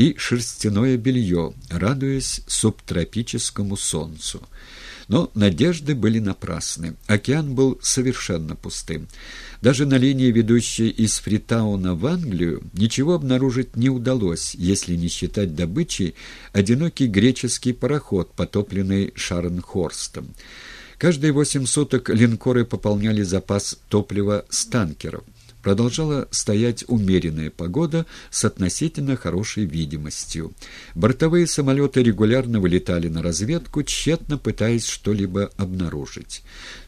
и шерстяное белье, радуясь субтропическому солнцу. Но надежды были напрасны. Океан был совершенно пустым. Даже на линии, ведущей из Фритауна в Англию, ничего обнаружить не удалось, если не считать добычей одинокий греческий пароход, потопленный Шарнхорстом. Каждые восемь суток линкоры пополняли запас топлива с танкеров. Продолжала стоять умеренная погода с относительно хорошей видимостью. Бортовые самолеты регулярно вылетали на разведку, тщетно пытаясь что-либо обнаружить.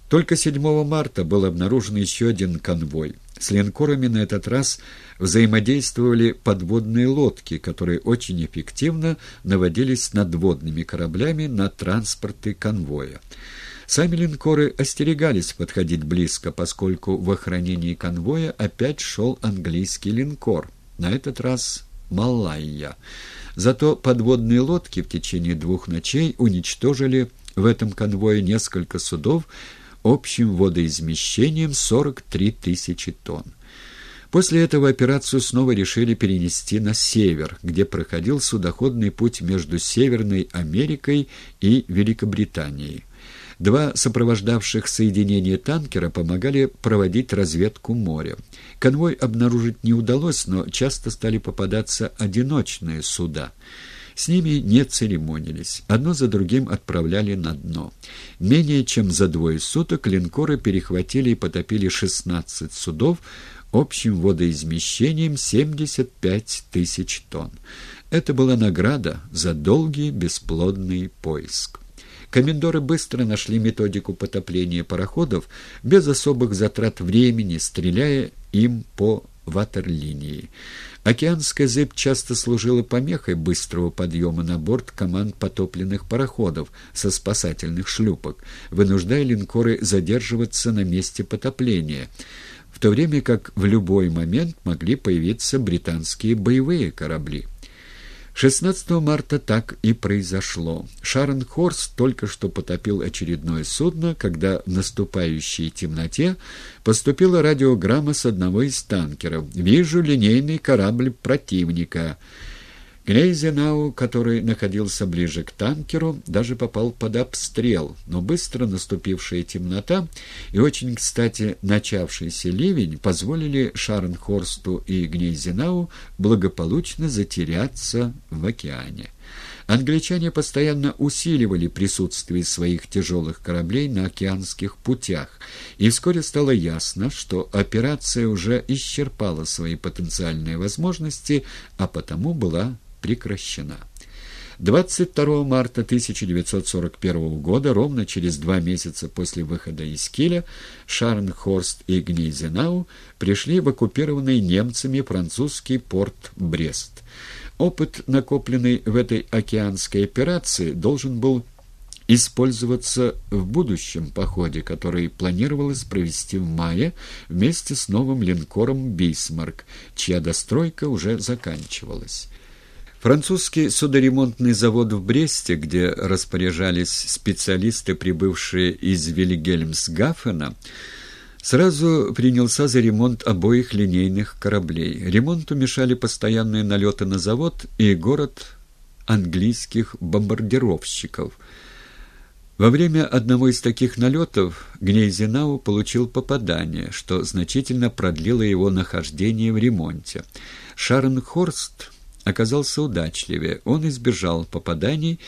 Только 7 марта был обнаружен еще один конвой. С линкорами на этот раз взаимодействовали подводные лодки, которые очень эффективно наводились над водными кораблями на транспорты конвоя. Сами линкоры остерегались подходить близко, поскольку в охранении конвоя опять шел английский линкор, на этот раз «Малайя». Зато подводные лодки в течение двух ночей уничтожили в этом конвое несколько судов общим водоизмещением 43 тысячи тонн. После этого операцию снова решили перенести на север, где проходил судоходный путь между Северной Америкой и Великобританией. Два сопровождавших соединения танкера помогали проводить разведку моря. Конвой обнаружить не удалось, но часто стали попадаться одиночные суда. С ними не церемонились. Одно за другим отправляли на дно. Менее чем за двое суток линкоры перехватили и потопили 16 судов общим водоизмещением 75 тысяч тонн. Это была награда за долгий бесплодный поиск. Комендоры быстро нашли методику потопления пароходов без особых затрат времени, стреляя им по ватерлинии. Океанская зыбь часто служила помехой быстрого подъема на борт команд потопленных пароходов со спасательных шлюпок, вынуждая линкоры задерживаться на месте потопления, в то время как в любой момент могли появиться британские боевые корабли. 16 марта так и произошло. Шарнхорст только что потопил очередное судно, когда в наступающей темноте поступила радиограмма с одного из танкеров. «Вижу линейный корабль противника». Грейзенау, который находился ближе к танкеру, даже попал под обстрел, но быстро наступившая темнота и очень кстати начавшийся ливень позволили Шарнхорсту и Гнейзенау благополучно затеряться в океане. Англичане постоянно усиливали присутствие своих тяжелых кораблей на океанских путях, и вскоре стало ясно, что операция уже исчерпала свои потенциальные возможности, а потому была прекращена. 22 марта 1941 года, ровно через два месяца после выхода из Киля, Шарнхорст и Гнейзенау пришли в оккупированный немцами французский порт Брест. Опыт, накопленный в этой океанской операции, должен был использоваться в будущем походе, который планировалось провести в мае вместе с новым линкором «Бисмарк», чья достройка уже заканчивалась. Французский судоремонтный завод в Бресте, где распоряжались специалисты, прибывшие из Вильгельмсгафена, сразу принялся за ремонт обоих линейных кораблей. Ремонту мешали постоянные налеты на завод и город английских бомбардировщиков. Во время одного из таких налетов Гнейзенау получил попадание, что значительно продлило его нахождение в ремонте. Шарнхорст оказался удачливее. Он избежал попаданий